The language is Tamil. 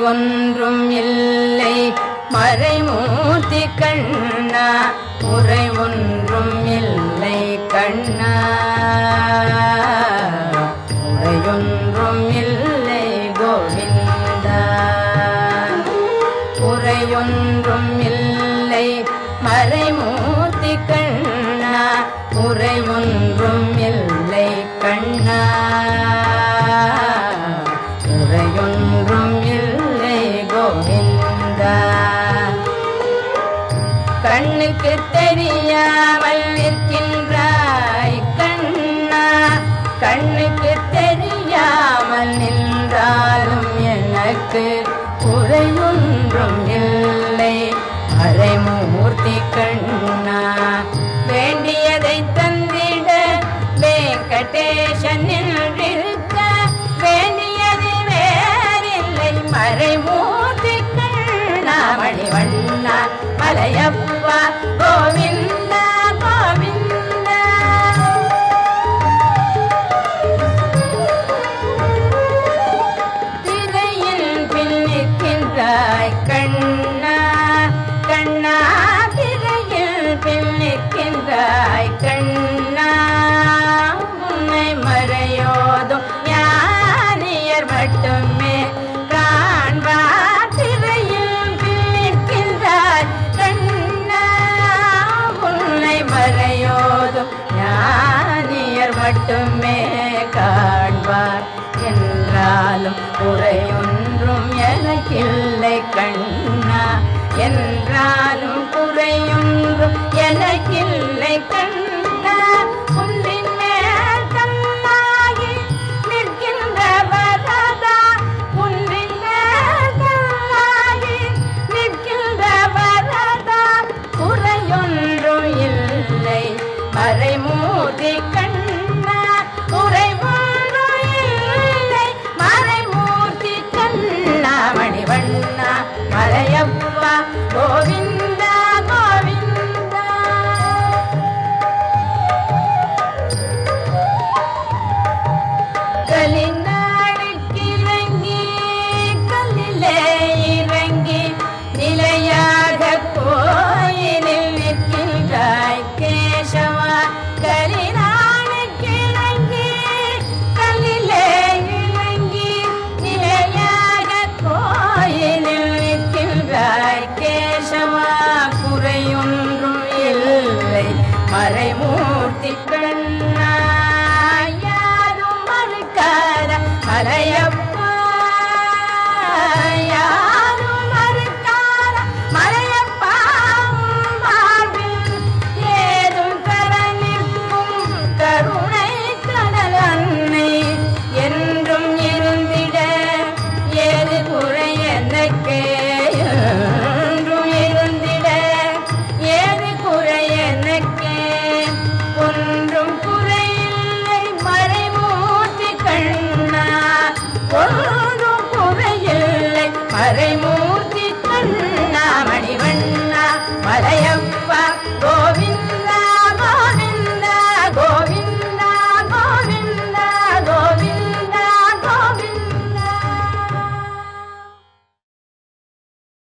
ஒன்றும் இல்லை. மறைமூர்த்தி கண்ணா முறை ஒன்றும் இல்லை கண்ணா. முறையொன்றும் இல்லை கோவிந்தா. முறையொன்றும் இல்லை. மறைமூர்த்தி கண்ணா முறை ஒன்றும் கண்ணுக்கு தெரியாமல் நிற்கின்றாய் கண்ணா. கண்ணுக்கு தெரியாமல் நின்றாலும் எனக்கு குறையொன்றும் இல்லை. மறைமூர்த்தி கண்ணா வேண்டியதை தந்திட வெங்கடேசன் நின்றிருக்க வேண்டியது வேறில்லை. மறைமூர்த்தி கண்ணா மணிவண்ணா மலையப்பா கோவிந்தா ஞானியர் மட்டுமே காண்பார். என்றாலும் குறையொன்றும் எனக்கில்லை கண்ணா. என்றாலும் குறையொன்றும் எனக்கில்லை கண்ணா. மறைமூர்த்தி கண்ணா குறை ஒன்றும் இல்லை கண்ணா மணிவண்ணா மலையப்பா கோவிந்த.